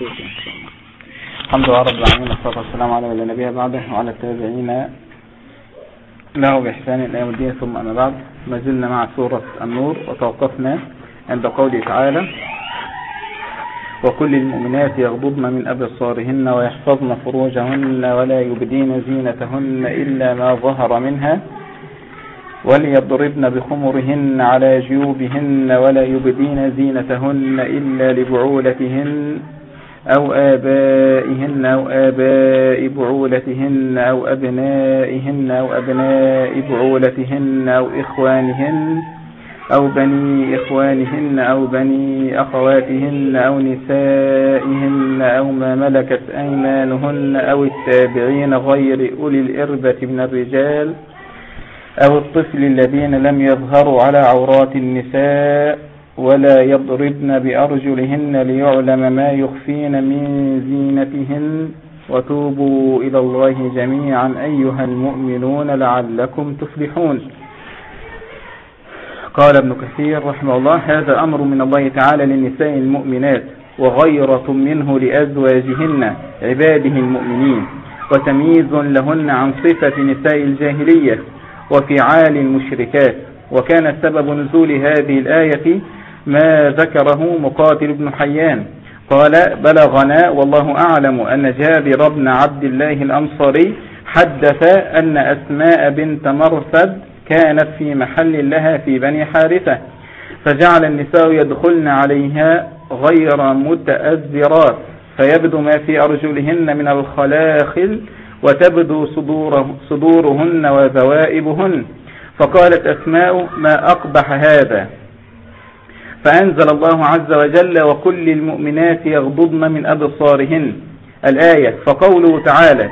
الحمد لله رب العالمين والصلاة والسلام على من نبي بعده وعلى التابعين له بإحسان إلى يوم الدين. ثم أما بعد ما زلنا مع سورة النور وتوقفنا عند قوله تعالى وكل المؤمنات يغضضن من أبصارهن ويحفظن فروجهن ولا يبدين زينتهن إلا ما ظهر منها وليضربن بخمرهن على جيوبهن ولا يبدين زينتهن إلا لبعولتهن. أو آبائهن أو آباء بعولتهن أو أبنائهن أو أبناء بعولتهن أو إخوانهن أو بني إخوانهن أو بني أخواتهن أو نسائهن أو ما ملكت أيمانهن أو التابعين غير أولي الإربة من الرجال أو الطفل الذين لم يظهروا على عورات النساء ولا يضربن بأرجلهن ليعلم ما يخفين من زينتهن. وتوبوا إلى الله جميعا أيها المؤمنون لعلكم تفلحون. قال ابن كثير رحمه الله هذا أمر من الله تعالى للنساء المؤمنات وغيرة منه لأزواجهن عباده المؤمنين وتمييز لهن عن صفة نساء الجاهلية وفعال المشركات. وكان سبب نزول هذه الآية ما ذكره مقاتل بن حيان. قال بلغنا والله أعلم أن جابر بن عبد الله الأنصاري حدث أن أسماء بنت مرثد كانت في محل لها في بني حارثة فجعل النساء يدخلن عليها غير متأذرات فيبدو ما في أرجلهن من الخلاخل وتبدو صدور صدورهن وذوائبهن. فقالت أسماء ما أقبح هذا؟ فأنزل الله عز وجل وكل المؤمنات يغضضن من أبصارهن. الآية فقوله تعالى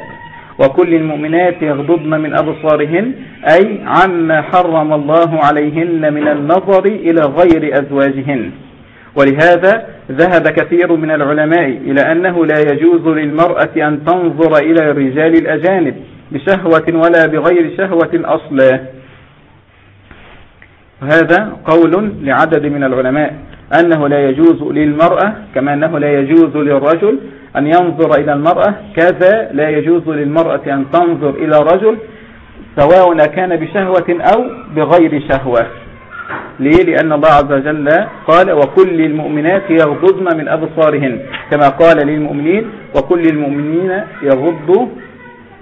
وكل المؤمنات يغضضن من أبصارهن أي عما حرم الله عليهن من النظر إلى غير أزواجهن. ولهذا ذهب كثير من العلماء إلى أنه لا يجوز للمرأة أن تنظر إلى الرجال الأجانب بشهوة ولا بغير شهوة أصلا. وهذا قول لعدد من العلماء أنه لا يجوز للمرأة كما أنه لا يجوز للرجل أن ينظر إلى المرأة كذا لا يجوز للمرأة أن تنظر إلى رجل سواء كان بشهوة أو بغير شهوة. ليه؟ لأن الله عز وجل قال وكل المؤمنات يغضضن من أبصارهن كما قال للمؤمنين وكل المؤمنين يغضوا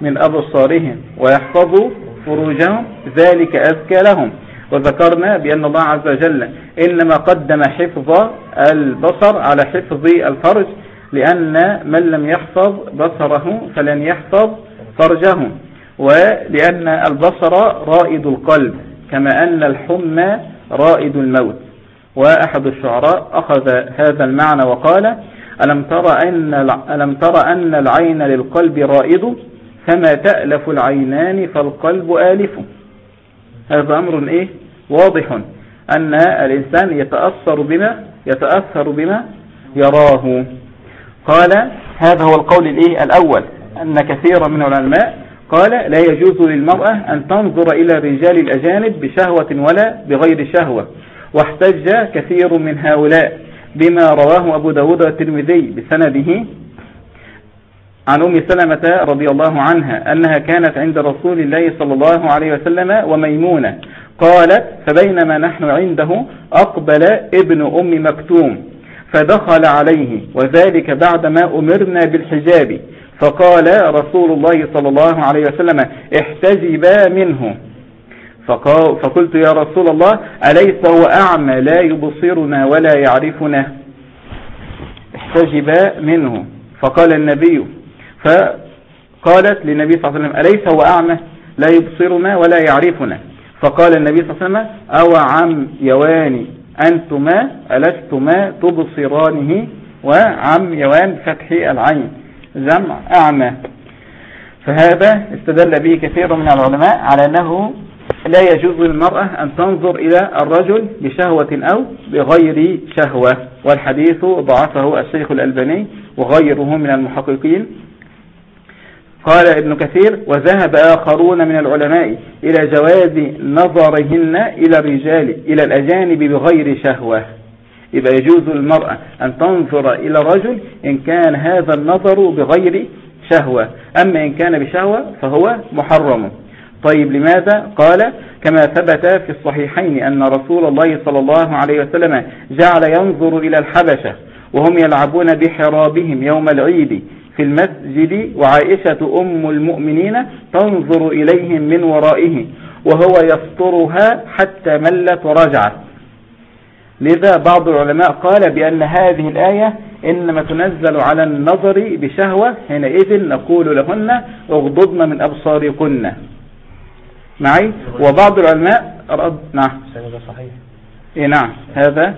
من أبصارهم ويحفظوا فروجهم ذلك أذكى لهم. وذكرنا بأن الله عز وجل إنما قدم حفظ البصر على حفظ الفرج لأن من لم يحفظ بصره فلن يحفظ فرجه ولأن البصر رائد القلب كما أن الحمى رائد الموت. وأحد الشعراء أخذ هذا المعنى وقال ألم ترى أن, ألم ترى أن العين للقلب رائد؟ فما تألف العينان فالقلب آلف. هذا أمر إيه؟ واضح أن الإنسان يتأثر بما يتأثر بما يراه. قال هذا هو القول الإيه؟ الأول أن كثيرا من العلماء قال لا يجوز للمرأة أن تنظر إلى الرجال الأجانب بشهوة ولا بغير شهوة. واحتج كثير من هؤلاء بما رواه أبو داود الترمذي بسنده عن أم سلمة رضي الله عنها أنها كانت عند رسول الله صلى الله عليه وسلم وميمونة قالت فبينما نحن عنده أقبل ابن أم مكتوم فدخل عليه وذلك بعدما أمرنا بالحجاب. فقال رسول الله صلى الله عليه وسلم احتجبا منه. فقلت يا رسول الله أليس هو أعمى لا يبصرنا ولا يعرفنا؟ احتجبا منه. فقال النبي فقالت للنبي صلى الله عليه وسلم أليس هو أعمى لا يبصرنا ولا يعرفنا؟ فقال النبي صلى الله عليه وسلم أو عم يواني أنتما ألستما تبصرانه؟ وعم يوان فتح العين جمع أعمى. فهذا استدل به كثير من العلماء على أنه لا يجوز للمرأة أن تنظر إلى الرجل بشهوة أو بغير شهوة. والحديث ضعفه الشيخ الألباني وغيره من المحققين. قال ابن كثير وذهب آخرون من العلماء إلى جواز نظرهن إلى الرجال إلى الأجانب بغير شهوة. يبقى يجوز للمرأة أن تنظر إلى رجل إن كان هذا النظر بغير شهوة. أما إن كان بشهوة فهو محرم. طيب لماذا؟ قال كما ثبت في الصحيحين أن رسول الله صلى الله عليه وسلم جعل ينظر إلى الحبشة وهم يلعبون بحرابهم يوم العيد. في المسجد وعائشة أم المؤمنين تنظر إليهم من ورائه وهو يسطرها حتى ملت ورجعت. لذا بعض العلماء قال بأن هذه الآية إنما تنزل على النظر بشهوة حينئذ نقول لهن اغضضن من أبصاركن. معي؟ وبعض العلماء رد نعم. صحيح. إيه نعم. هذا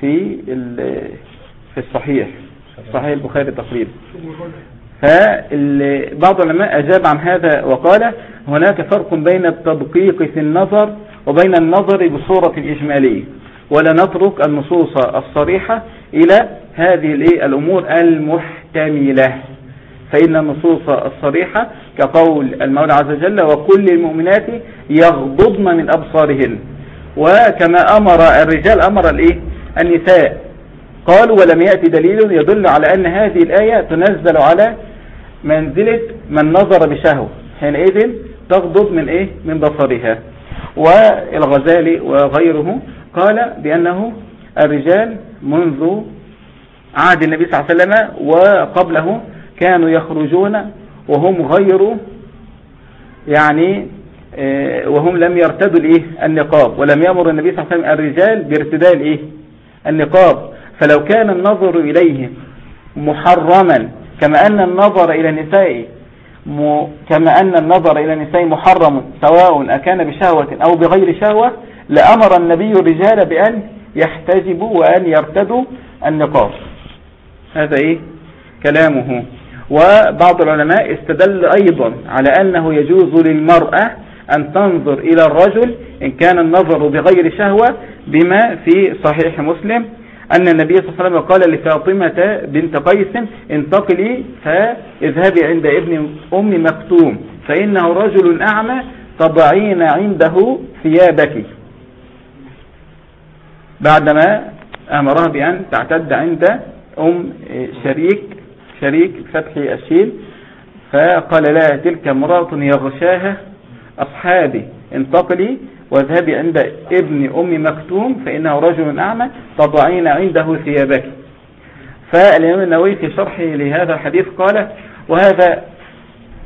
في في الصحيح. صحيح البخاري تقريبا. فبعض العلماء أجاب عن هذا وقال هناك فرق بين التدقيق في النظر وبين النظر بصورة إجمالية. ولا نترك النصوص الصريحة إلى هذه الأمور المحتملة. فإن النصوص الصريحة كقول المولى عز وجل وكل المؤمنات يغضضن من أبصارهن. وكما أمر الرجال أمر الإيه؟ النساء قالوا ولم يأتي دليل يدل على أن هذه الآية تنزل على منزلة من نظر بشهوة حينئذ تغضض من إيه؟ من بصرها. والغزالي وغيره قال بأنه الرجال منذ عهد النبي صلى الله عليه وسلم وقبله كانوا يخرجون وهم غير يعني آه، وهم لم يرتدوا الإيه؟ النقاب. ولم يأمر النبي صلى الله عليه وسلم الرجال بارتداء الإيه؟ النقاب. فلو كان النظر إليه محرما كما أن النظر إلى النساء كما أن النظر إلى النساء محرم سواء أكان بشهوة أو بغير شهوة لأمر النبي الرجال بأن يحتجبوا وأن يرتدوا النقاب. هذا إيه؟ كلامه. وبعض العلماء استدل أيضا على أنه يجوز للمرأة أن تنظر إلى الرجل إن كان النظر بغير شهوة بما في صحيح مسلم. أن النبي صلى الله عليه وسلم قال لفاطمة بنت قيس انتقلي فاذهبي عند ابن أم مكتوم فإنه رجل أعمى تضعين عنده ثيابك. بعدما أمرها بأن تعتد عند أم شريك شريك فتح الشيل فقال لها تلك امرأة يغشاها أصحابي انتقلي. واذهبي عند ابن أم مكتوم فإنه رجل أعمى تضعين عنده ثيابك. فالإمام النووي في شرحه لهذا الحديث قال وهذا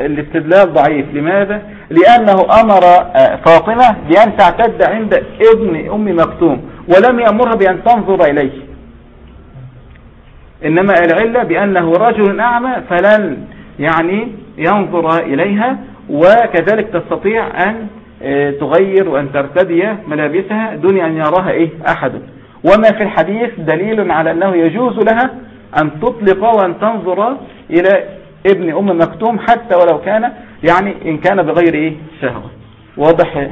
الاستدلال ضعيف. لماذا؟ لأنه أمر آه، فاطمة بأن تعتد عند ابن أم مكتوم ولم يأمرها بأن تنظر إليه. إنما العلة بأنه رجل أعمى فلن يعني ينظر إليها وكذلك تستطيع أن تغير وأن ترتدي ملابسها دون أن يراها إيه؟ أحد. وما في الحديث دليل على أنه يجوز لها أن تطلق وأن تنظر إلى ابن أم مكتوم حتى ولو كان يعني إن كان بغير إيه؟ شهوة. واضح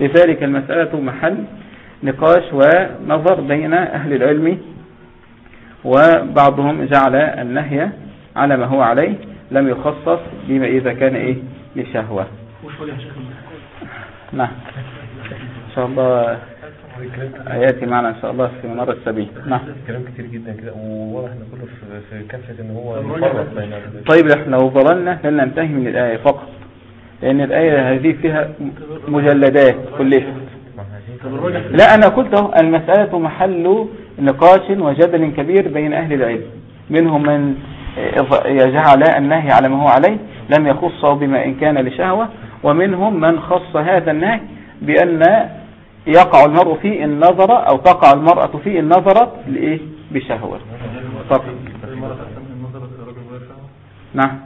لذلك المسألة محل نقاش ونظر بين أهل العلم وبعضهم جعل النهي على ما هو عليه لم يخصص بما إذا كان إيه؟ لشهوة نعم. إن شاء الله آياتي معنا إن شاء الله في منار السبيل. نعم. كلام كتير جدا كده وواضح إن كله في كافة إن هو طيب إحنا لو ظللنا لن ننتهي من الآية فقط لأن الآية هذه فيها مجلدات كلها. لا أنا قلت المسألة محل نقاش وجدل كبير بين أهل العلم. منهم من يجعل النهي على ما هو عليه لم يخصه بما إن كان لشهوة ومنهم من خص هذا النهي بأن يقع المرء فيه النظر أو تقع المرأة فيه النظرة لإيه؟ بشهوة. فقط نعم.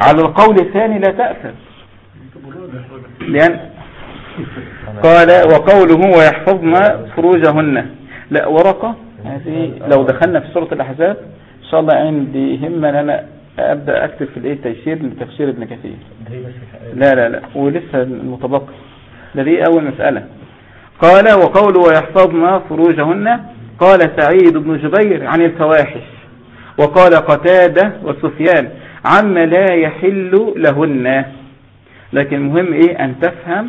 على القول الثاني لا تأثر. لأن قال وقوله ويحفظن فروجهن. لا ورقة. هذه لو دخلنا في سورة الأحزاب إن شاء الله عندي همة أن أنا أبدأ أكتب في الإيه؟ تيسير لتفسير ابن كثير. لا لا لا ولسه المتبقي. ده دي أول مسألة. قال وقول ويحفظن فروجهن. قال سعيد بن جبير عن الفواحش. وقال قتادة وسفيان عما لا يحل لهن. لكن المهم إيه؟ أن تفهم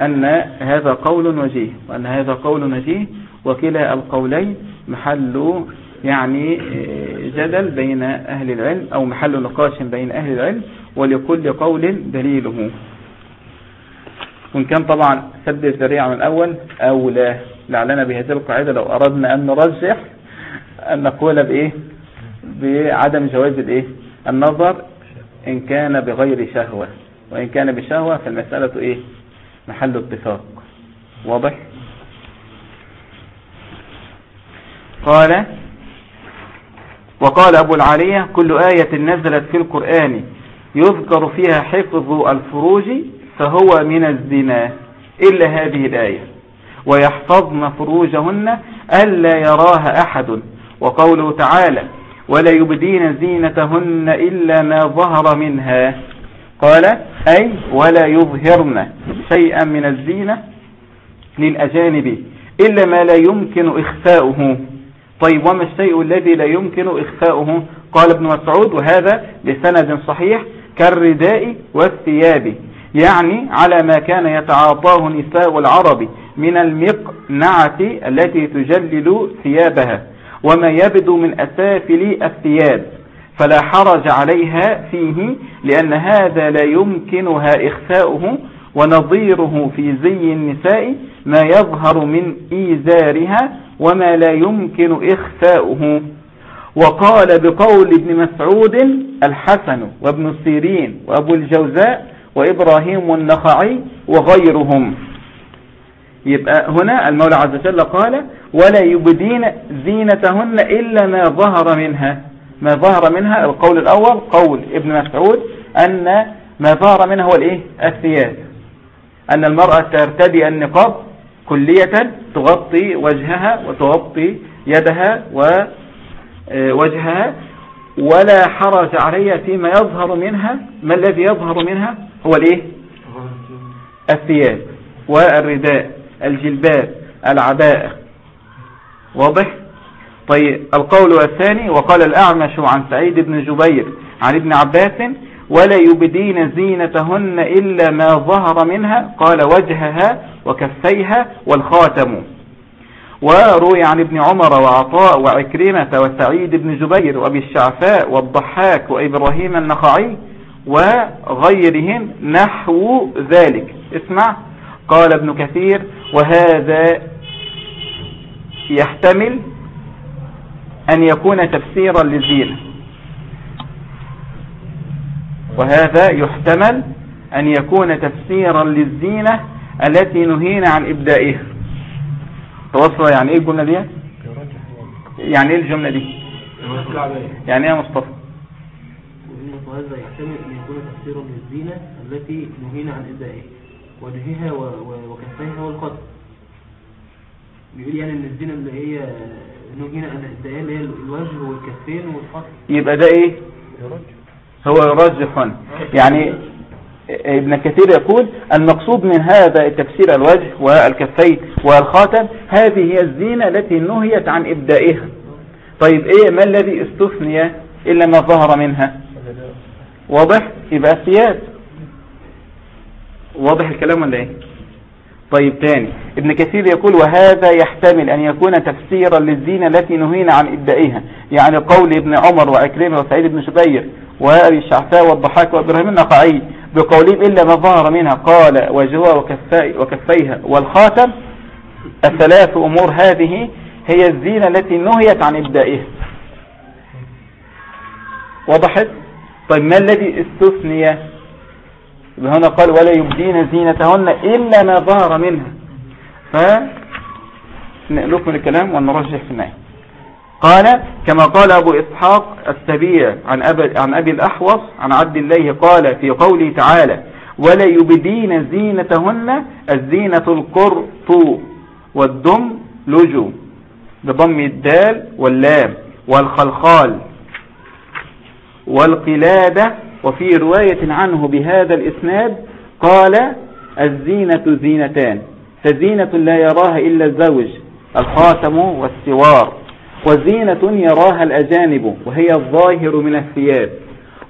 أن هذا قول وجيه وأن هذا قول وجيه وكلا القولين محل يعني جدل بين أهل العلم أو محل نقاش بين أهل العلم ولكل قول دليله. وإن كان طبعا سد الذريعة من الأول أو لا. لعلنا بهذه القاعدة لو أردنا أن نرجح أن نقول بإيه؟ بعدم جواز الإيه؟ النظر إن كان بغير شهوة. وإن كان بشهوة فالمسألة إيه؟ محل اتفاق. واضح؟ قال وقال أبو العالية كل آية نزلت في القرآن يذكر فيها حفظ الفروج فهو من الزنا إلا هذه الآية. ويحفظن فروجهن ألا يراها أحد. وقوله تعالى ولا يبدين زينتهن إلا ما ظهر منها. قال أي ولا يظهرن شيئا من الزينة للأجانب إلا ما لا يمكن إخفاؤه. طيب وما الشيء الذي لا يمكن إخفاؤه؟ قال ابن مسعود وهذا بسند صحيح كالرداء والثياب يعني على ما كان يتعاطاه نساء العرب من المقنعة التي تجلل ثيابها وما يبدو من أسافل الثياب فلا حرج عليها فيه لأن هذا لا يمكنها إخفاؤه ونظيره في زي النساء ما يظهر من إيزارها وما لا يمكن إخفاؤه. وقال بقول ابن مسعود الحسن وابن سيرين وأبو الجوزاء وإبراهيم النخعي وغيرهم. يبقى هنا المولى عز وجل قال ولا يبدين زينتهن إلا ما ظهر منها. ما ظهر منها القول الأول قول ابن مسعود أن ما ظهر منها هو الإيه؟ الثياب. أن المرأة ترتدي النقاب كلية تغطي وجهها وتغطي يدها ووجهها ولا حرج عليها فيما يظهر منها. ما الذي يظهر منها؟ هو الإيه؟ الثياب والرداء الجلباب العباءة واضح؟ طيب القول الثاني وقال الأعمش عن سعيد بن جبير عن ابن عباس ولا يبدين زينتهن إلا ما ظهر منها. قال وجهها وكفيها والخاتم. وروي عن ابن عمر وعطاء وعكرمة وسعيد بن جبير وأبي الشعفاء والضحاك وإبراهيم النخعي وغيرهم نحو ذلك. اسمع. قال ابن كثير وهذا يحتمل أن يكون تفسيرا للزينة. وهذا يحتمل أن يكون تفسيرا للزينة التي نهينا عن إبدائها. توصل يعني إيه الجملة دي؟ يعني إيه الجملة دي؟ يعني إيه يا مصطفى؟ وهذا يحتمل أن يكون تفسيرا للزينة التي نهينا عن إبدائها وجهها وكفيها والقدر بيقول يعني ان الزينة اللي هي نهينا عن إبدائها اللي هي الوجه والكفين والقدر يبقى ده إيه؟ هو يرجح يعني ابن كثير يقول المقصود من هذا التفسير الوجه والكفين والخاتم هذه هي الزينة التي نهيت عن إبدائها. طيب إيه ما الذي استثني إلا ما ظهر منها؟ واضح؟ يبقى الثياب واضح الكلام ولا إيه؟ طيب تاني. ابن كثير يقول وهذا يحتمل أن يكون تفسيرا للزينة التي نهينا عن إبدائها. يعني قول ابن عمر وعكرمة وسعيد بن شبير وأبي الشعفاء والضحاك وإبراهيم النقعي بقولهم إلا ما ظهر منها قال وجهها وكفي وكفيها. والخاتم الثلاث أمور هذه هي الزينة التي نهيت عن إبدائها وضحت طيب ما الذي استثني؟ هنا قال ولا يبدين زينتهن إلا ما ظهر منها. فنقلكم الكلام ونرجح في النهاية قال كما قال أبو إسحاق السبيع عن عن أبي الأحوص عن عبد الله قال في قوله تعالى ولا يبدين زينتهن الزينة القرط والدم لجو بضم الدال واللام والخلخال والقلادة وفي رواية عنه بهذا الإسناد قال الزينة زينتان فزينة لا يراها إلا الزوج الخاتم والسوار. وزينة يراها الأجانب وهي الظاهر من الثياب.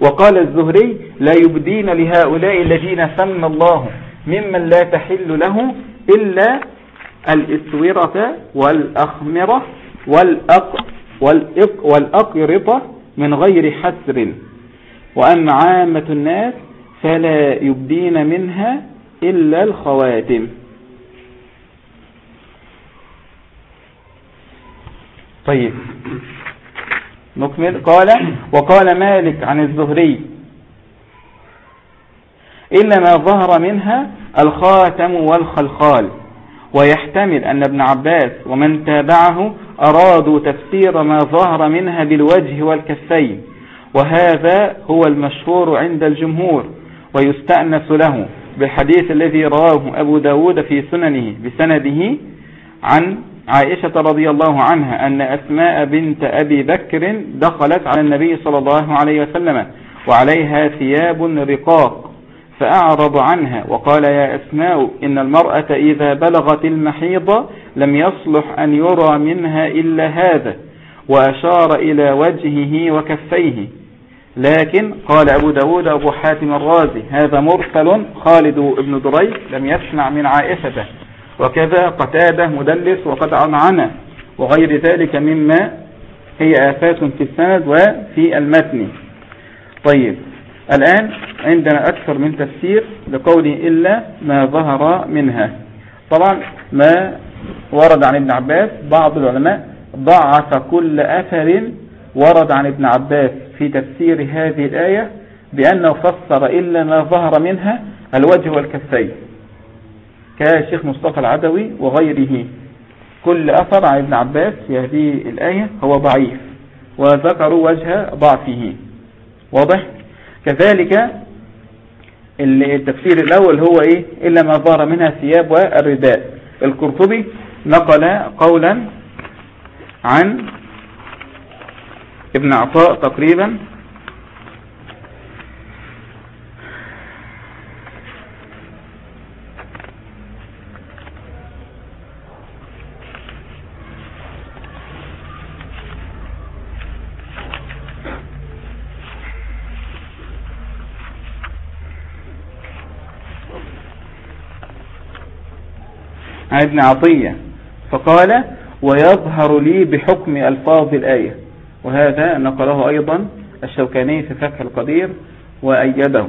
وقال الزهري لا يبدين لهؤلاء الذين سمى الله ممن لا تحل له إلا الإسورة والأخمرة والأق والإق والأقرطة من غير حسر. وأما عامة الناس فلا يبدين منها إلا الخواتم. طيب. نكمل. قال وقال مالك عن الزهري إلا ما ظهر منها الخاتم والخلخال. ويحتمل أن ابن عباس ومن تابعه أرادوا تفسير ما ظهر منها بالوجه والكفين وهذا هو المشهور عند الجمهور ويستأنس له بالحديث الذي رواه أبو داود في سننه بسنده عن عائشة رضي الله عنها أن أسماء بنت أبي بكر دخلت على النبي صلى الله عليه وسلم وعليها ثياب رقاق فأعرض عنها وقال يا أسماء إن المرأة إذا بلغت المحيض لم يصلح أن يرى منها إلا هذا وأشار إلى وجهه وكفيه. لكن قال أبو داود أبو حاتم الرازي هذا مرسل خالد بن دريس لم يسمع من عائشة. وكذا قتادة مدلس وقد عنعنا وغير ذلك مما هي آفات في السند وفي المتن. طيب الآن عندنا أكثر من تفسير لقوله إلا ما ظهر منها. طبعا ما ورد عن ابن عباس بعض العلماء ضعف كل أثر ورد عن ابن عباس في تفسير هذه الآية بأنه فسر إلا ما ظهر منها الوجه والكفين. كالشيخ مصطفى العدوي وغيره. كل أثر عن ابن عباس في هذه الآية هو ضعيف وذكروا وجه ضعفه. واضح؟ كذلك التفسير الأول هو إيه؟ إلا ما ظهر منها الثياب والرداء. القرطبي نقل قولا عن ابن عطاء تقريبا عن ابن عطية فقال ويظهر لي بحكم ألفاظ الآية. وهذا نقله أيضا الشوكاني في فتح القدير وأيده.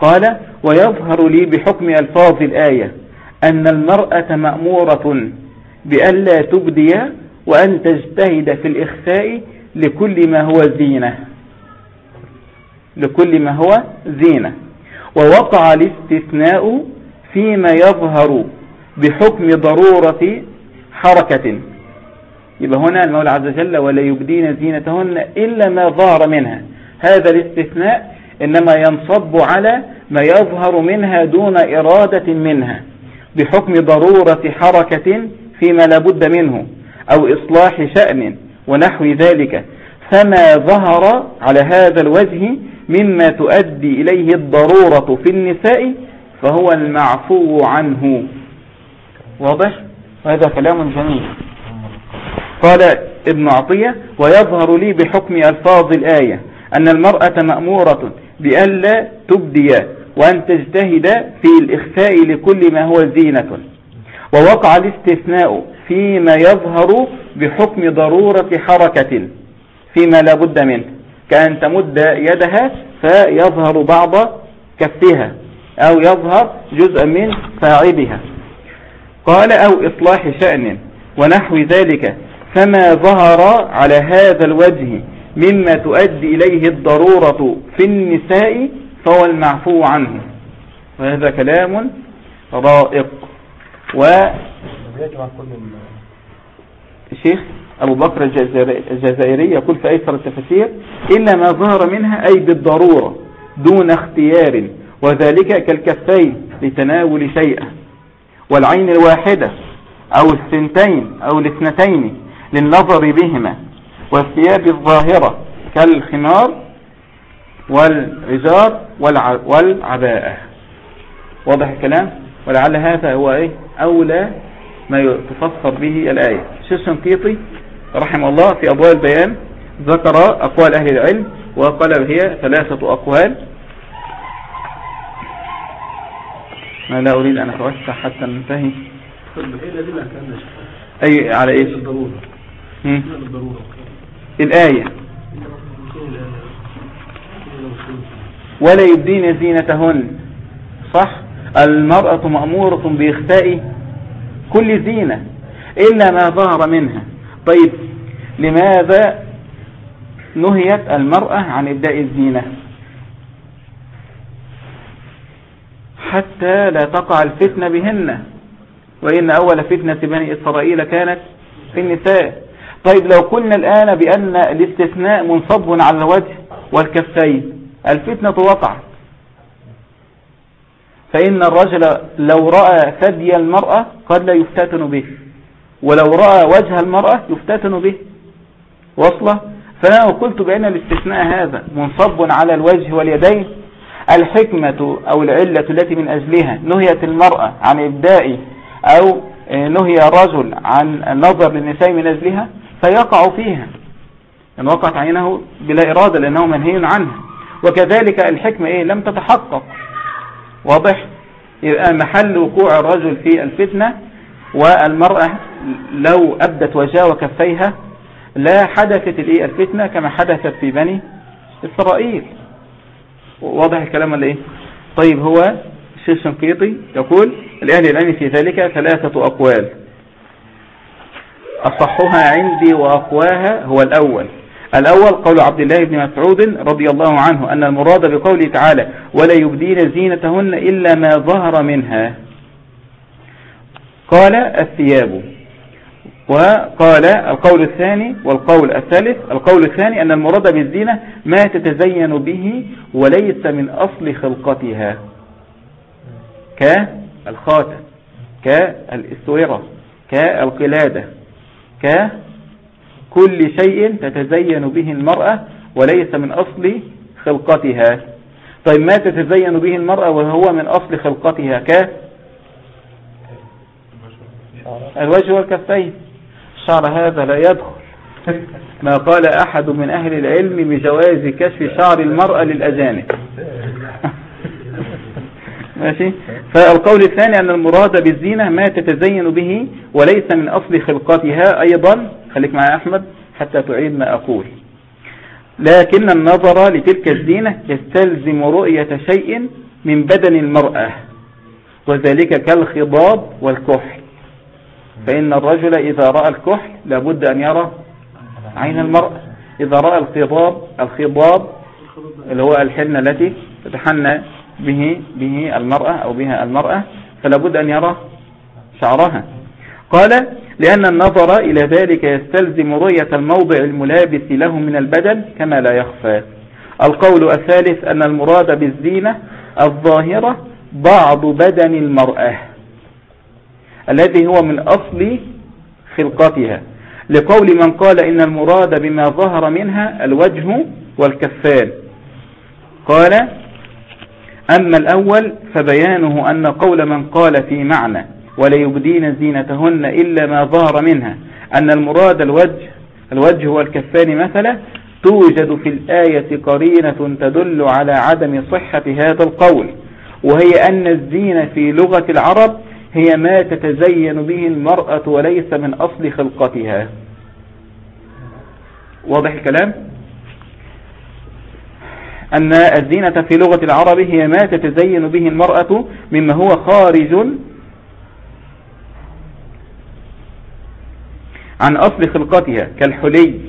قال ويظهر لي بحكم ألفاظ الآية أن المرأة مأمورة بألا تبدي وأن تجتهد في الإخفاء لكل ما هو زينة. لكل ما هو زينة. ووقع الاستثناء فيما يظهر بحكم ضرورة حركة. يبقى هنا المولى عز وجل ولا يبدين زينتهن إلا ما ظهر منها. هذا الاستثناء إنما ينصب على ما يظهر منها دون إرادة منها. بحكم ضرورة حركة فيما لا بد منه أو إصلاح شأن ونحو ذلك. فما ظهر على هذا الوجه مما تؤدي إليه الضرورة في النساء فهو المعفو عنه. واضح؟ وهذا كلام جميل. قال ابن عطية ويظهر لي بحكم ألفاظ الآية أن المرأة مأمورة بألا تبدي وأن تجتهد في الإخفاء لكل ما هو زينة. ووقع الاستثناء فيما يظهر بحكم ضرورة حركة فيما لا بد منه. كأن تمد يدها فيظهر بعض كفها أو يظهر جزء من فاعدها قال أو إصلاح شأن ونحو ذلك فما ظهر على هذا الوجه مما تؤدي إليه الضرورة في النساء فهو المعفو عنه. وهذا كلام رائق. و الشيخ أبو بكر الجزائري يقول في أيسر التفسير إلا ما ظهر منها أي بالضرورة دون اختيار وذلك كالكفين لتناول شيئا. والعين الواحدة أو السنتين أو الاثنتين للنظر بهما والثياب الظاهرة كالخمار والعزار والعباءة. واضح الكلام؟ ولعل هذا هو إيه؟ أولى ما تفسر به الآية. الشيخ شنقيطي رحمه الله في أبواب البيان ذكر أقوال أهل العلم وقال هي ثلاثة أقوال. ما لا أريد أن أتوسع حتى ننتهي. شيخ؟ أي على بالضروره الآية. ولا يبدين زينتهن. صح؟ المرأة مأمورة بإخفاء كل زينة إلا ما ظهر منها. طيب لماذا نهيت المرأة عن إبداء الزينة؟ حتى لا تقع الفتنة بهن. وإن أول فتنة بني إسرائيل كانت في النساء. طيب لو قلنا الآن بأن الاستثناء منصب على الوجه والكفين الفتنة وقعت. فإن الرجل لو رأى ثدي المرأة قد لا يفتتن به. ولو رأى وجه المرأة يفتتن به. وصلة؟ فأنا قلت بأن الاستثناء هذا منصب على الوجه واليدين الحكمة أو العلة التي من أجلها نهيت المرأة عن إبداء أو نهي الرجل عن النظر للنساء من أجلها فيقع فيها. إن وقعت عينه بلا إرادة لأنه منهي عنها. وكذلك الحكمة إيه؟ لم تتحقق. واضح؟ يبقى محل وقوع الرجل في الفتنة والمرأة لو أبدت وجهها وكفيها لا حدثت الفتنة كما حدثت في بني إسرائيل. واضح الكلام ولا إيه؟ طيب هو الشيخ شنقيطي يقول الأهل العلم في ذلك ثلاثة أقوال. أصحها عندي وأقواها هو الأول. الأول قول عبد الله بن مسعود رضي الله عنه أن المراد بقوله تعالى ولا يبدين زينتهن إلا ما ظهر منها قال الثياب وقال القول الثاني والقول الثالث. القول الثاني أن المراد بالزينة ما تتزين به وليس من أصل خلقتها. كالخاتم كالإسورة كالقلادة ككل شيء تتزين به المرأة وليس من أصل خلقتها. طيب ما تتزين به المرأة وهو من أصل خلقتها؟ ك؟ الوجه والكفين. الشعر هذا لا يدخل. ما قال أحد من أهل العلم بجواز كشف شعر المرأة للأجانب. ماشي؟ فالقول الثاني أن المراد بالزينة ما تتزين به وليس من أصل خلقتها أيضا خليك معي أحمد حتى تعيد ما أقول. لكن النظر لتلك الزينة يستلزم رؤية شيء من بدن المرأة وذلك كالخضاب والكحل. فإن الرجل إذا رأى الكحل لابد أن يرى عين المرأة إذا رأى الخضاب الخضاب اللي هو الحنة التي تتحنى به به المرأة أو بها المرأة فلا بد أن يرى شعرها. قال لأن النظر إلى ذلك يستلزم رؤية الموضع الملابس له من البدن كما لا يخفى. القول الثالث أن المراد بالزينة الظاهرة بعض بدن المرأة. الذي هو من أصل خلقتها. لقول من قال إن المراد بما ظهر منها الوجه والكفان. قال أما الأول فبيانه أن قول من قال في معنى ولا يبدين زينتهن إلا ما ظهر منها أن المراد الوجه الوجه والكفان مثلا توجد في الآية قرينة تدل على عدم صحة هذا القول وهي أن الزينة في لغة العرب هي ما تتزين به المرأة وليس من أصل خلقتها. واضح الكلام؟ أن الزينة في لغة العرب هي ما تتزين به المرأة مما هو خارج عن أصل خلقتها كالحلي.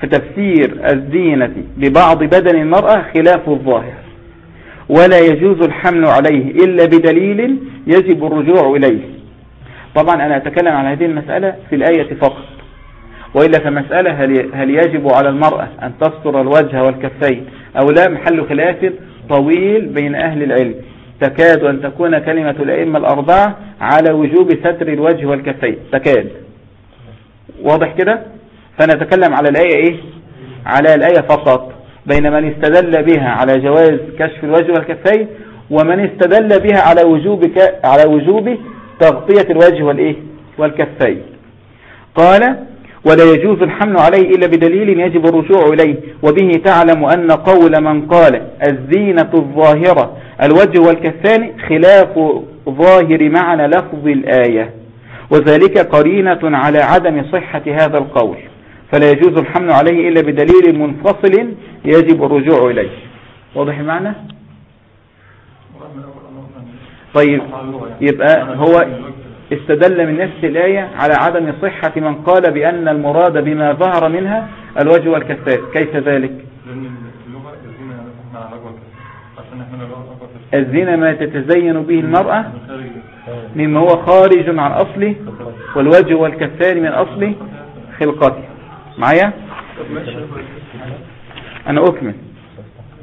فتفسير الزينة ببعض بدن المرأة خلاف الظاهر. ولا يجوز الحمل عليه إلا بدليل يجب الرجوع إليه. طبعا أنا أتكلم عن هذه المسألة في الآية فقط. وإلا فمسألة هل يجب على المرأة أن تستر الوجه والكفين أو لا؟ محل خلاف طويل بين أهل العلم. تكاد أن تكون كلمة الأئمة الأربعة على وجوب ستر الوجه والكفين. تكاد. واضح كده؟ فنتكلم على الآية إيه؟ على الآية فقط. بين من استدل بها على جواز كشف الوجه والكفين ومن استدل بها على وجوب. على وجوب تغطية الوجه والإيه والكفين قال ولا يجوز الحمل عليه إلا بدليل يجب الرجوع إليه وبه تعلم أن قول من قال الزينة الظاهرة الوجه والكفان خلاف ظاهر معنى لفظ الآية وذلك قرينة على عدم صحة هذا القول فلا يجوز الحمل عليه إلا بدليل منفصل يجب الرجوع إليه. واضح المعنى؟ طيب يبقى هو استدل من نفس الآية على عدم صحة من قال بأن المراد بما ظهر منها الوجه والكفات كيف ذلك؟ الزنا ما تتزين به المرأة مما هو خارج عن أصله والوجه والكفان من أصل خلقته. معايا؟ أنا أكمل.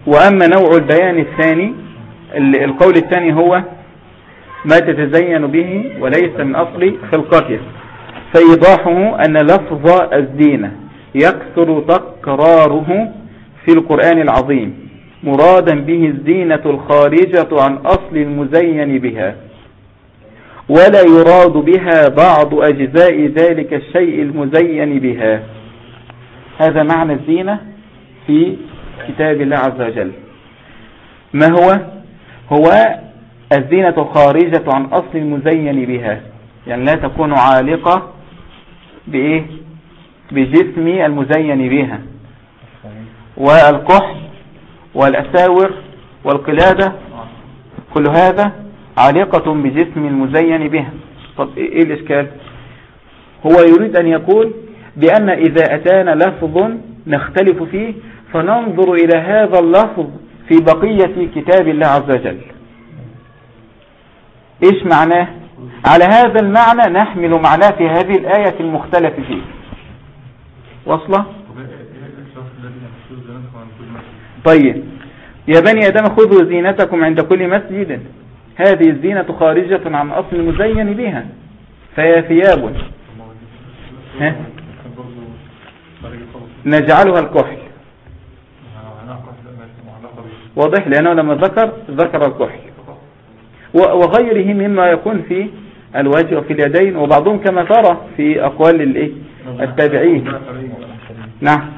وأما نوع البيان الثاني ال- القول الثاني هو ما تتزين به وليس من أصل خلقته. فإيضاحه أن لفظ الزينة يكثر تكراره في القرآن العظيم مرادا به الزينة الخارجة عن أصل المزين بها. ولا يراد بها بعض أجزاء ذلك الشيء المزين بها. هذا معنى الزينة في كتاب الله عز وجل. ما هو؟ هو الزينة خارجة عن أصل المزين بها. يعني لا تكون عالقة بإيه؟ بجسم المزين بها. والكحل والأساور والقلادة كل هذا عالقة بجسم المزين بها. طب إيه الإشكال؟ هو يريد أن يقول بأن إذا أتانا لفظ نختلف فيه فننظر إلى هذا اللفظ في بقية كتاب الله عز وجل. إيش معناه؟ على هذا المعنى نحمل معناه في هذه الآية المختلف فيه. مسجد طيب. يا بني آدم خذوا زينتكم عند كل مسجد. هذه الزينة خارجة عن أصل المزين بها فهي ثياب. ها؟ كان برضه خارج خالص نجعلها الكحل. واضح؟ لأنه لما ذكر ذكر الكحل. وغيره مما يكون في الوجه وفي اليدين وبعضهم كما ترى في أقوال؟ التابعين. نعم.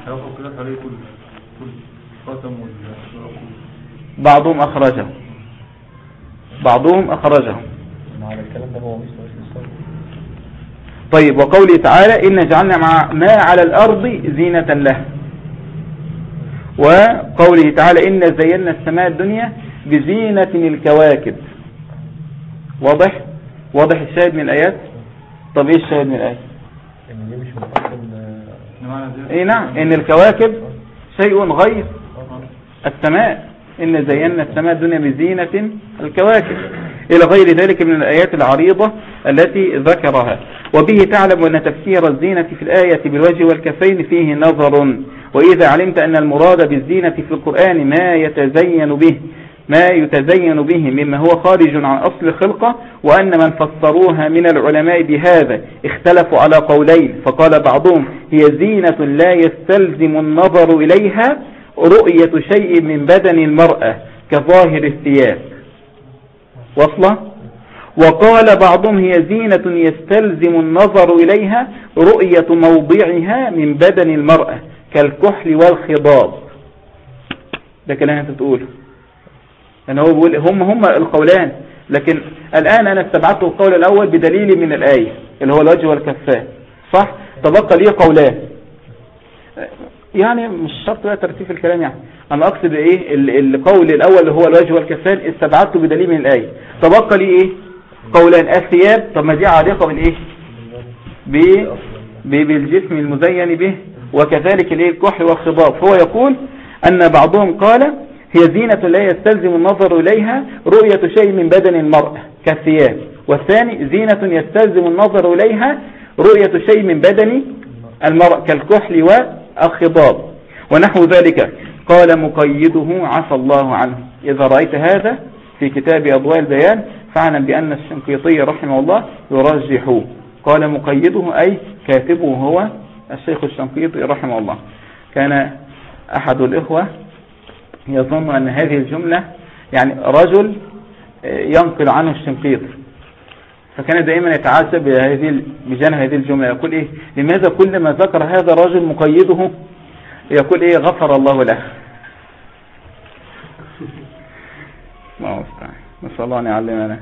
بعضهم أخرجه بعضهم أخرجه الكلام ده هو مش طيب وقوله تعالى إن جعلنا مع ما على الأرض زينة له. وقوله تعالى إن زينا السماء الدنيا بزينة الكواكب. واضح؟ واضح الشاهد من الآيات؟ طب إيه الشاهد من الآيات؟ إيه نعم إن الكواكب شيء غير السماء. إن زينا السماء الدنيا بزينة الكواكب. إلى غير ذلك من الآيات العريضة التي ذكرها. وبه تعلم أن تفسير الزينة في الآية بالوجه والكفين فيه نظر. وإذا علمت أن المراد بالزينة في القرآن ما يتزين به ما يتزين به مما هو خارج عن أصل الخلقة وأن من فسروها من العلماء بهذا اختلفوا على قولين. فقال بعضهم هي زينة لا يستلزم النظر إليها رؤية شيء من بدن المرأة كظاهر الثياب. وصلة؟ وقال بعضهم هي زينة يستلزم النظر إليها رؤية موضعها من بدن المرأة كالكحل والخضاب. ده كلام أنت تقوله لأن هو بيقول هم هم القولان. لكن الآن أنا استبعدت القول الأول بدليل من الآية اللي هو الوجه والكفان. صح؟ تبقى لي قولان. يعني مش شرط بقى ترتيب الكلام يعني. أنا أقصد إيه؟ ال- القول الأول اللي هو الوجه والكفان استبعدته بدليل من الآية. تبقى لي إيه؟ قولان. الثياب طب ما دي علاقه بالايه ب ب- بالجسم المزين به. وكذلك الإيه؟ الكحل والخضاب. فهو يقول أن بعضهم قال هي زينة لا يستلزم النظر إليها رؤية شيء من بدن المرأة كالثياب. والثاني زينة يستلزم النظر إليها رؤية شيء من بدن المرأة كالكحل والخضاب ونحو ذلك قال مقيده عفى الله عنه. إذا رأيت هذا في كتاب أضواء البيان فاعلم بأن الشنقيطي رحمه الله يرجح. قال مقيده أي كاتبه هو الشيخ الشنقيطي رحمه الله. كان أحد الإخوة يظن أن هذه الجملة يعني رجل ينقل عنه الشنقيطي. فكان دائما يتعجب بهذه بجانب هذه الجملة. يقول إيه؟ لماذا كل ما ذكر هذا الرجل مقيده؟ يقول إيه؟ غفر الله له. هو استعان. نسأل الله أن يعلمنا.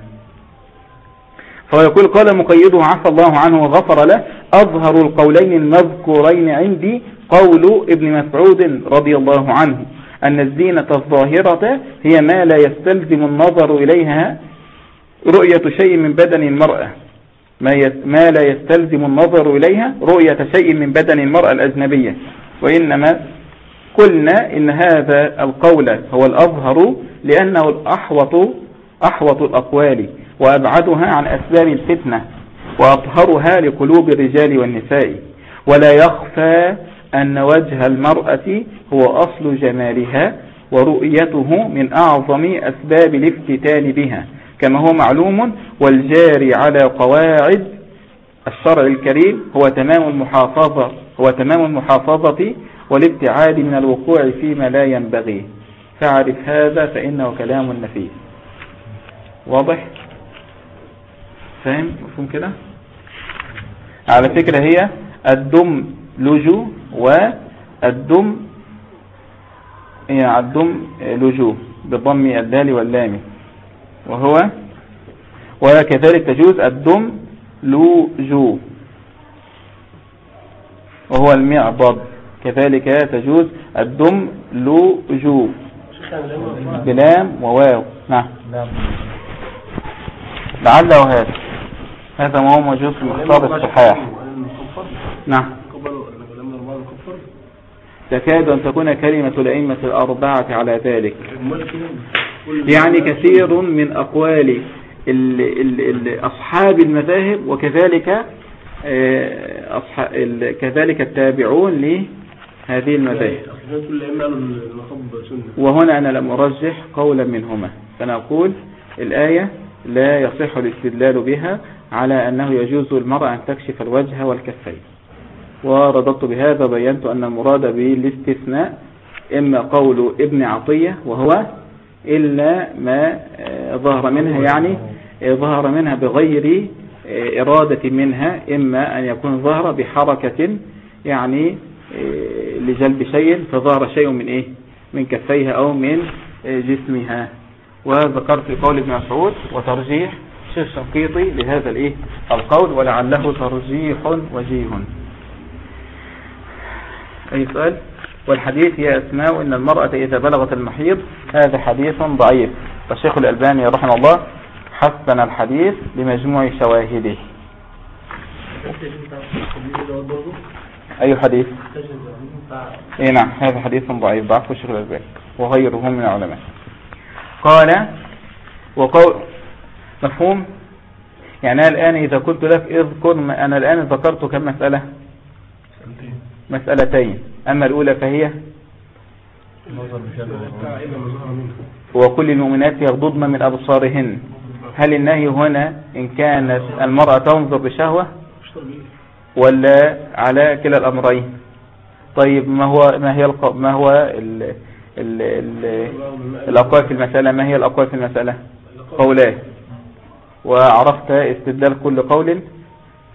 فهو يقول قال مقيده عفى الله عنه وغفر له. أظهر القولين المذكورين عندي قول ابن مسعود رضي الله عنه أن الزينة الظاهرة هي ما لا يستلزم النظر إليها رؤية شيء من بدن المرأة. ما, ما لا يستلزم النظر إليها رؤية شيء من بدن المرأة الأجنبية. وإنما قلنا إن هذا القول هو الأظهر لأنه الأحوط أحوط الأقوال وأبعدها عن أسباب الفتنة وأطهرها لقلوب الرجال والنساء. ولا يخفى أن وجه المرأة هو أصل جمالها ورؤيته من أعظم أسباب الافتتان بها. كما هو معلوم والجاري على قواعد الشرع الكريم هو تمام المحافظة هو تمام المحافظة والابتعاد من الوقوع فيما لا ينبغي. فاعرف هذا فإنه كلام نفيس. واضح؟ فاهم؟ مفهوم كده؟ على فكرة هي الدم لجو والدم هي الدم لجو بضم الدال واللام. وهو وكذلك تجوز الدم لجو وهو المعضد. كذلك تجوز الدم لجو بلام وواو. نعم. لعل وهذا. هذا ما هو موجود في مختار الصحاح. نعم. تكاد أن تكون كلمة الأئمة الأربعة على ذلك. يعني كثير من أقوال ال ال أصحاب المذاهب وكذلك آه، كذلك التابعون لهذه المذاهب. وهنا أنا لم أرجح قولا منهما. فنقول الآية لا يصح الاستدلال بها على أنه يجوز المرأة أن تكشف الوجه والكفين. ورددت بهذا بينت أن المراد بالاستثناء إما قول ابن عطية وهو إلا ما آه، ظهر منها يعني آه، ظهر منها بغير آه، إرادة منها إما أن يكون ظهر بحركة يعني لجلب شيء فظهر شيء من إيه؟ من كفيها أو من جسمها. وذكرت قول ابن مسعود وترجيح شيخ شنقيطي لهذا الإيه؟ القول ولعله ترجيح وجيه. أي سؤال؟ والحديث هي أسماء إن المرأة إذا بلغت المحيض هذا حديث ضعيف. والشيخ الألباني رحمه الله حسن الحديث بمجموع شواهده. أي حديث؟ اي نعم هذا حديث ضعيف ضعف الشيخ الألباني وغيره من العلماء. قال وقول مفهوم؟ يعني الآن إذا قلت لك اذكر أنا الآن ذكرت كم مسألة؟ مسألتين. أما الأولى فهي؟ وكل المؤمنات يغضضن من أبصارهن. هل النهي هنا إن كانت المرأة تنظر بشهوة ولا على كلا الأمرين؟ طيب ما هو ما هي ما هو ال ال ال الأقوال في المسألة؟ ما هي الأقوال في المسألة؟ قولان. وعرفت استدلال كل قول.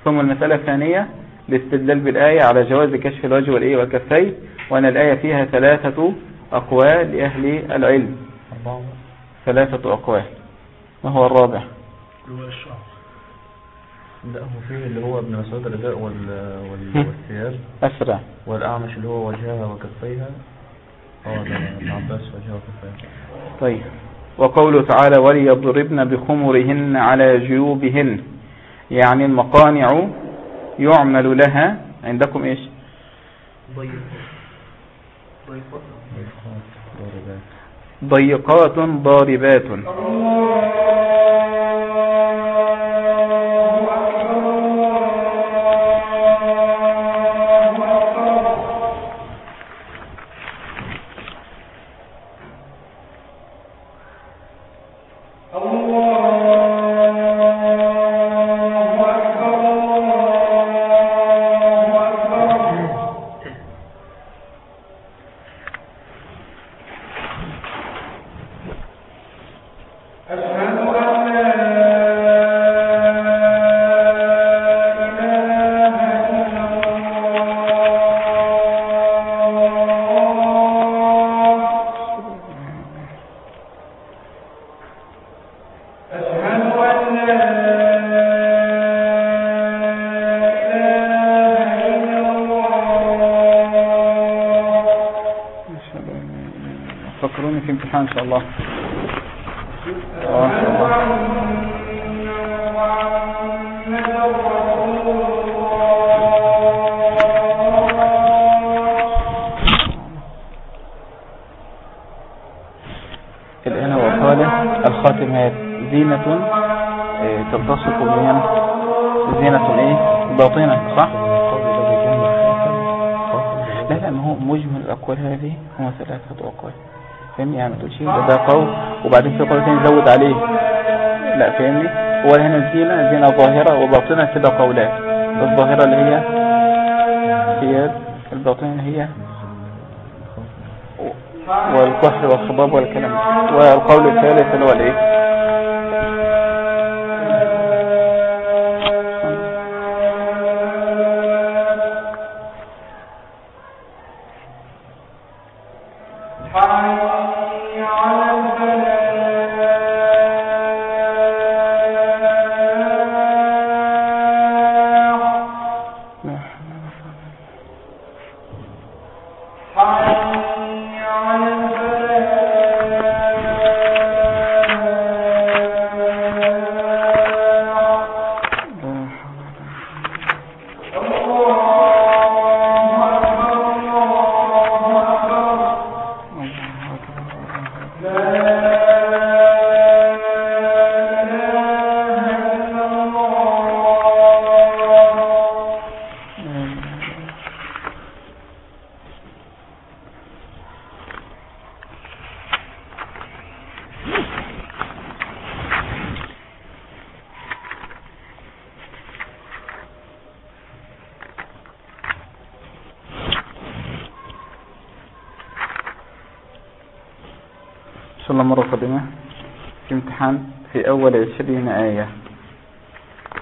ثم المسألة الثانية الاستدلال بالآية على جواز كشف الوجه والإيه والكفين وأن الآية فيها ثلاثة أقوال لأهل العلم. ثلاثة أقوال. ما هو الرابع؟ لا هو فيه اللي هو ابن مسعود الرداء والثياب. أسرع. والأعمش اللي هو وجهها وكفيها. آه ابن عباس وجهها وكفيها. طيب. وقوله تعالى وليضربن بخمرهن على جيوبهن. يعني المقانع يعمل لها عندكم إيش؟ ضيقات. ضاربات. الخاتمات زينة آه، تلتصق بها زينة إيه؟ باطنة صح؟ لا لا ما هو مجمل الأقوال هذه. هو ثلاثة أقوال. فاهمني يعني ما تقولش ده قول وبعدين في قول تاني زود عليه. لا فاهمني هو هنا زينة زينة ظاهرة وباطنة كده قولات. الظاهرة اللي هي هي الباطنة هي والكحل والخضاب والكلام. والقول الثالث اللي هو الإيه؟ الله مرة قادمة في امتحان في أول عشرين آية.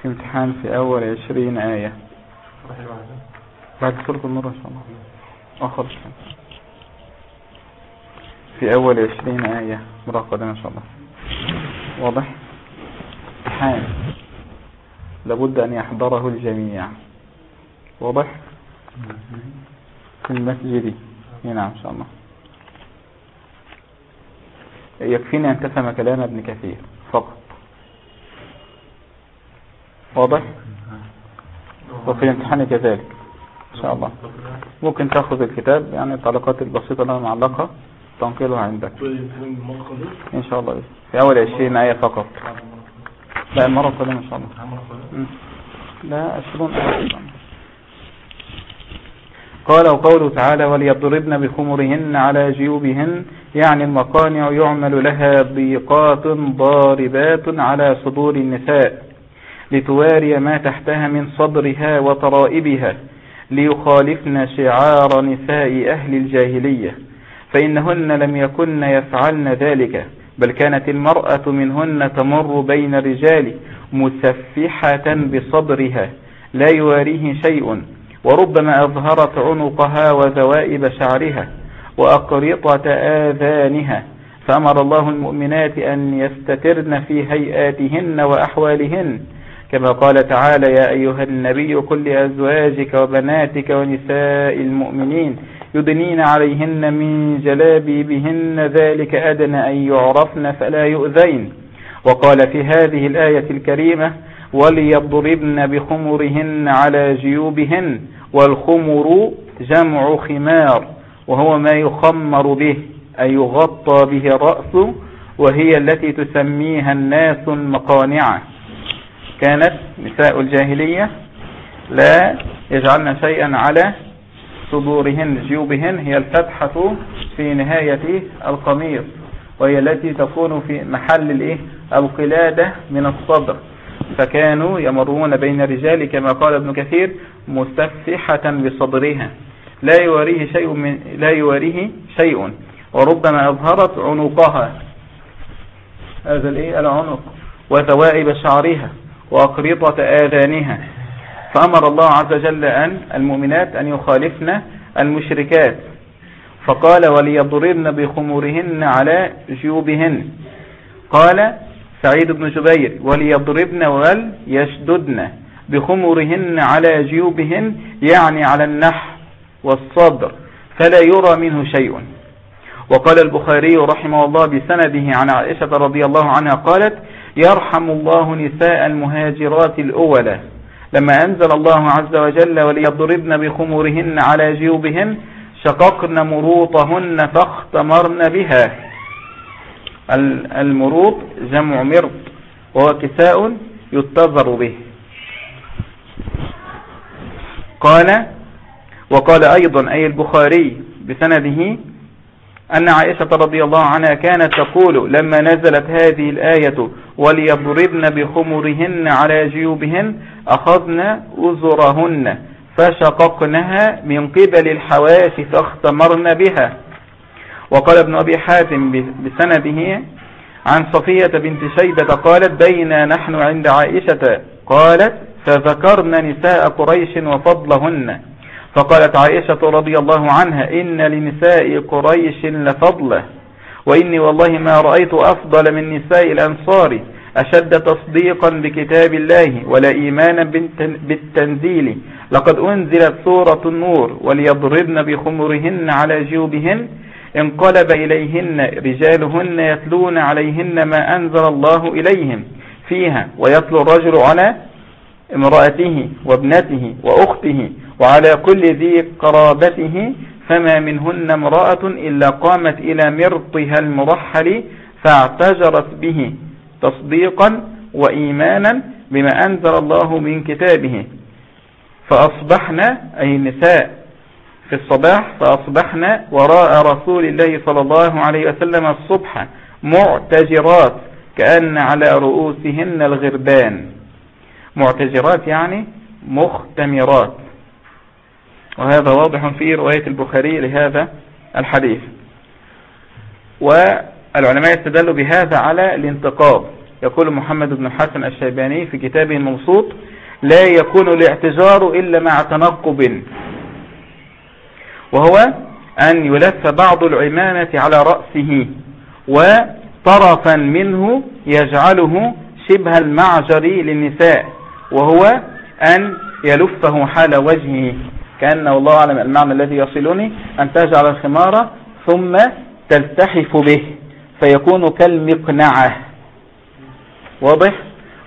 في امتحان في أول عشرين آية. بعد سورة النور إن شاء الله. آخر شيء في أول عشرين آية. مرة قادمة إن شاء الله. واضح؟ امتحان. لابد أن يحضره الجميع. واضح؟ في المسجد. نعم إن شاء الله. يكفيني أن تفهم كلام ابن كثير. فقط. واضح؟ وفي الامتحان كذلك. إن شاء الله. ممكن تأخذ الكتاب يعني التعليقات البسيطة اللي أنا معلقة. تنقلها عندك. إن شاء الله. في أول عشرين آية فقط. لا المرة القادمة إن شاء الله. لا عشرون آية. قال وقوله تعالى وليضربن بخمرهن على جيوبهن. يعني المقانع يعمل لها ضيقات ضاربات على صدور النساء لتواري ما تحتها من صدرها وطرائبها ليخالفن شعار نساء أهل الجاهلية. فإنهن لم يكن يفعلن ذلك بل كانت المرأة منهن تمر بين الرجال مسفحة بصدرها لا يواريه شيء. وربما أظهرت عنقها وذوائب شعرها وأقرطة آذانها. فأمر الله المؤمنات أن يستترن في هيئاتهن وأحوالهن. كما قال تعالى يا أيها النبي قل لأزواجك وبناتك ونساء المؤمنين يدنين عليهن من جلابيبهن ذلك أدنى أن يعرفن فلا يؤذين. وقال في هذه الآية الكريمة وليضربن بخمرهن على جيوبهن والخمر جمع خمار وهو ما يخمر به أي يغطى به الرأس وهي التي تسميها الناس المقانعة. كانت نساء الجاهلية لا يجعلن شيئا على صدورهن جيوبهن هي الفتحة في نهاية القميص وهي التي تكون في محل الإيه؟ القلادة من الصدر. فكانوا يمرون بين الرجال كما قال ابن كثير مستفحة بصدرها. لا يواريه شيء من لا يواريه شيء. وربما أظهرت عنقها. هذا الإيه؟ العنق. وثوائب شعرها وأقرطة آذانها. فأمر الله عز وجل أن المؤمنات أن يخالفن المشركات. فقال وليضربن بخمورهن على جيوبهن. قال سعيد بن جبير وليضربن وليشددن بخمرهن على جيوبهن يعني على النح والصدر فلا يرى منه شيء. وقال البخاري رحمه الله بسنده عن عائشة رضي الله عنها قالت يرحم الله نساء المهاجرات الأولى لما أنزل الله عز وجل وليضربن بخمورهن على جيوبهن شققن مروطهن فاختمرن بها. المروط جمع مرط وهو كساء يتظر به. قال وقال أيضا أي البخاري بسنده أن عائشة رضي الله عنها كانت تقول لما نزلت هذه الآية وليضربن بخمرهن على جيوبهن أخذن أزرهن فشققنها من قبل الحواس فاختمرن بها. وقال ابن أبي حاتم بسنده عن صفية بنت شيبة قالت بينا نحن عند عائشة. قالت فذكرنا نساء قريش وفضلهن. فقالت عائشة رضي الله عنها إن لنساء قريش لفضله وإني والله ما رأيت أفضل من نساء الأنصار أشد تصديقا بكتاب الله ولا إيمانا بالتنزيل لقد أنزلت سورة النور وليضربن بخمرهن على جيوبهن انقلب إليهن رجالهن يتلون عليهن ما أنزل الله إليهم فيها ويتلو الرجل على امرأته وابنته وأخته وعلى كل ذي قرابته فما منهن امرأة إلا قامت إلى مرطها المرحل فاعتجرت به تصديقا وإيمانا بما أنزل الله من كتابه. فأصبحنا أي النساء في الصباح فأصبحنا وراء رسول الله صلى الله عليه وسلم الصبح معتجرات كأن على رؤوسهن الغربان. معتجرات يعني مختمرات. وهذا واضح في رواية البخاري لهذا الحديث. والعلماء استدلوا بهذا على الانتقاب يقول محمد بن حسن الشيباني في كتابه المبسوط لا يكون الاعتذار إلا مع تنقب. وهو أن يلف بعض العمامة على رأسه وطرفا منه يجعله شبه المعجر للنساء وهو أن يلفه حال وجهه. كأن والله أعلم المعنى الذي يصلني أن تجعل الخمار ثم تلتحف به فيكون كالمقنعة. واضح؟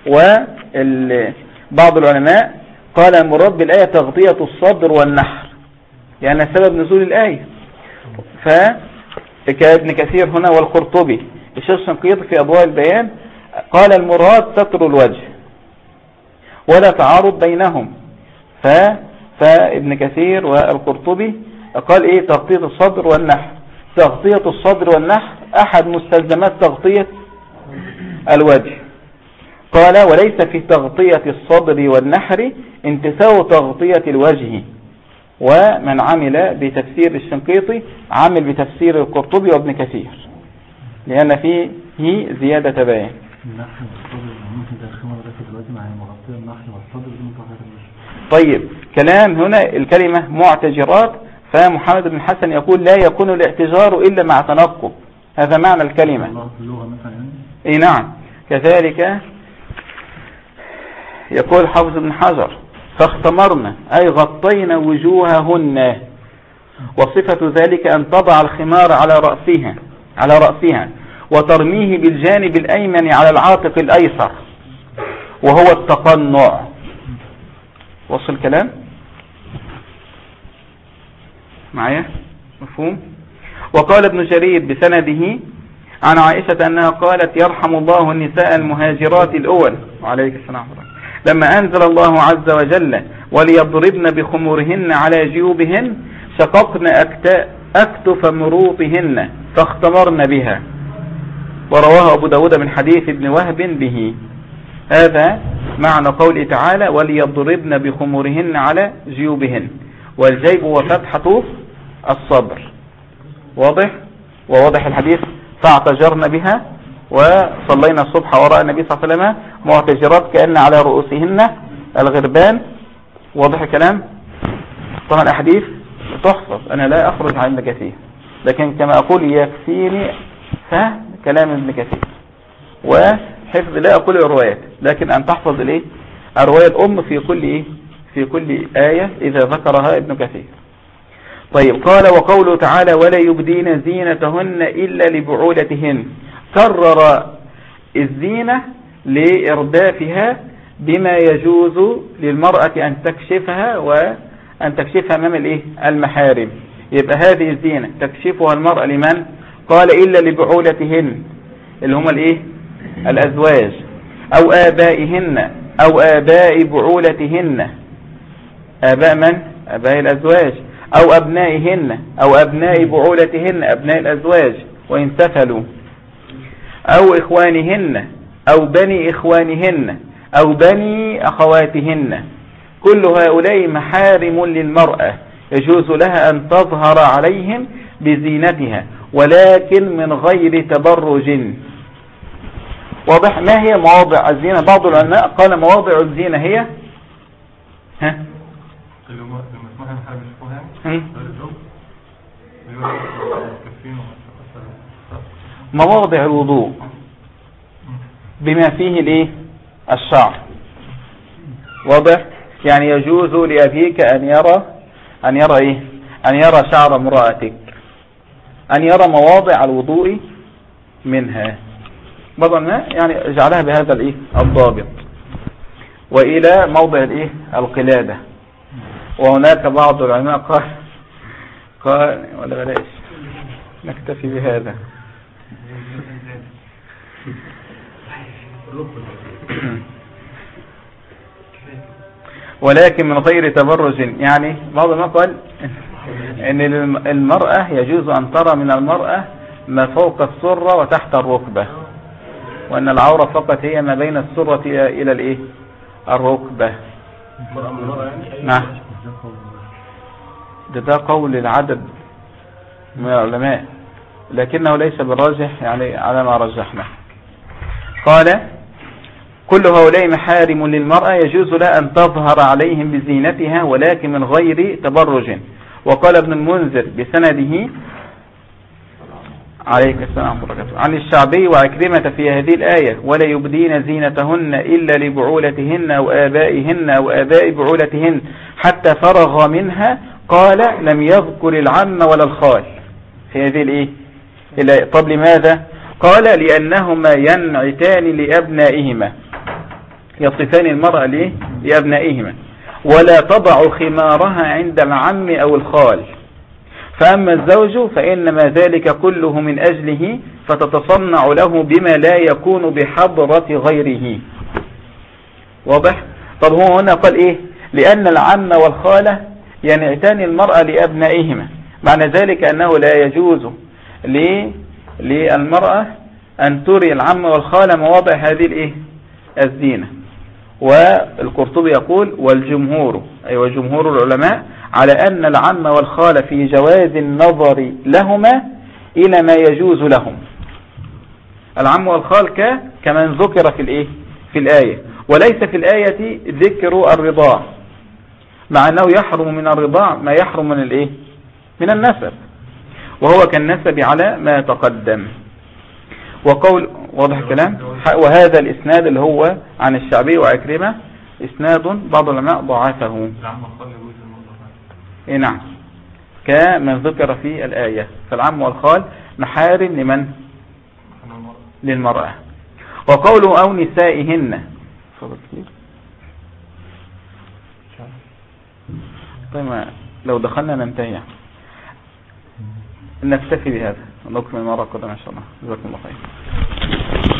وبعض العلماء قال المراد بالآية تغطية الصدر والنحر. يعني سبب نزول الآية. فكابن كثير هنا والقرطبي. الشيخ شنقيط في أبواب البيان قال المراد ستر الوجه ولا تعارض بينهم. ف فابن كثير والقرطبي قال إيه؟ تغطية الصدر والنحر تغطية الصدر والنحر أحد مستلزمات تغطية الوجه. قال وليس في تغطية الصدر والنحر انتساء تغطية الوجه. ومن عمل بتفسير الشنقيطي عمل بتفسير القرطبي وابن كثير. لأن فيه زيادة بيان طيب كلام هنا الكلمة معتجرات فمحمد بن حسن يقول لا يكون الاعتجار إلا مع تنقب. هذا معنى الكلمة. يعني. اي نعم. كذلك يقول حافظ بن حجر فاختمرنا أي غطينا وجوههن. وصفة ذلك أن تضع الخمار على رأسها على رأسها وترميه بالجانب الأيمن على العاتق الأيسر وهو التقنع. وصل الكلام معايا؟ مفهوم؟ وقال ابن جرير بسنده عن عائشة أنها قالت يرحم الله النساء المهاجرات الأول. وعليك السلام ورحمة لما أنزل الله عز وجل وليضربن بخمورهن على جيوبهن شققن أكتف مروطهن فاختمرن بها. ورواه أبو داود من حديث ابن وهب به. هذا معنى قوله تعالى وليضربن بخمورهن على جيوبهن. والجيب وفتحة الصبر. واضح؟ وواضح الحديث. فاعتجرن بها وصلينا الصبح وراء النبي صلى الله عليه وسلم معتجرات كأن على رؤوسهن الغربان. واضح الكلام؟ طبعا الأحاديث تحفظ. أنا لا أخرج عن ابن كثير لكن كما أقول يكفيني فهم كلام ابن كثير وحفظ لا أقول الروايات لكن أن تحفظ الايه الرواية الأم في كل إيه؟ في كل آية إذا ذكرها ابن كثير. طيب قال وقوله تعالى ولا يبدين زينتهن إلا لبعولتهن كرر الزينة لإردافها بما يجوز للمرأة أن تكشفها وأن تكشفها أمام الإيه؟ المحارم. يبقى هذه الزينة تكشفها المرأة لمن؟ قال إلا لبعولتهن اللي هم الإيه؟ الأزواج. أو آبائهن أو آباء بعولتهن. آباء من؟ آباء الأزواج. أو أبنائهن أو أبناء بعولتهن أبناء الأزواج وإن سفلوا. أو إخوانهن. أو بني إخوانهن أو بني أخواتهن. كل هؤلاء محارم للمرأة. يجوز لها أن تظهر عليهم بزينتها ولكن من غير تبرج. واضح؟ ما هي مواضع الزينة؟ بعض العلماء قال مواضع الزينة هي؟ ها؟ المسموح ان حاجة مش فاهم هم؟ غير الزوج بيقول كفين مواضع الوضوء بما فيه الايه الشعر. واضح؟ يعني يجوز لأبيك أن يرى أن يرى إيه؟ أن يرى شعر امرأتك. أن يرى مواضع الوضوء منها. بعض يعني اجعلها بهذا الإيه؟ الضابط. وإلى موضع الإيه؟ القلادة. وهناك بعض العلماء قال قال ولا بلاش. نكتفي بهذا. ولكن من غير تبرج يعني بعض ما قال إن المرأة يجوز أن ترى من المرأة ما فوق السرة وتحت الركبة وأن العورة فقط هي ما بين السرة إلى الإيه؟ الركبة. نعم. ده ده قول العدد من العلماء لكنه ليس بالراجح يعني على ما رجحنا. قال كل هؤلاء محارم للمرأة يجوز لها أن تظهر عليهم بزينتها ولكن من غير تبرج. وقال ابن المنذر بسنده عليك السلام وبركاته عن الشعبي وعكرمة في هذه الآية ولا يبدين زينتهن إلا لبعولتهن أو آبائهن أو آباء بعولتهن حتى فرغ منها قال لم يذكر العم ولا الخال. في هذه الإيه؟ طب لماذا؟ قال لأنهما ينعتان لأبنائهما. يصفان المرأة لأبنائهما ولا تضع خمارها عند العم أو الخال. فأما الزوج فإنما ذلك كله من أجله فتتصنع له بما لا يكون بحضرة غيره. واضح؟ طب هو هنا قال إيه؟ لأن العم والخالة ينعتان المرأة لأبنائهما. معنى ذلك أنه لا يجوز للمرأة أن تري العم والخالة مواضع هذه الإيه؟ الزينة. والقرطبي يقول والجمهور أي أيوة جمهور العلماء على أن العم والخال في جواز النظر لهما إلى ما يجوز لهم. العم والخال كمن ذكر في الإيه؟ في الآية. وليس في الآية ذكر الرضاع مع أنه يحرم من الرضاع ما يحرم من الإيه؟ من النسب. وهو كالنسب على ما تقدم. وقول واضح الكلام؟ وهذا الإسناد اللي هو عن الشعبي وعكرمة إسناد بعض العلماء ضعفه. اي نعم. كما ذكر في الآية. فالعم والخال محارم لمن؟ للمرأة. وقوله أو نسائهن. طيب لو دخلنا ننتهي. نكتفي بهذا. نكمل المرة القادمة إن شاء الله. جزاكم الله خير.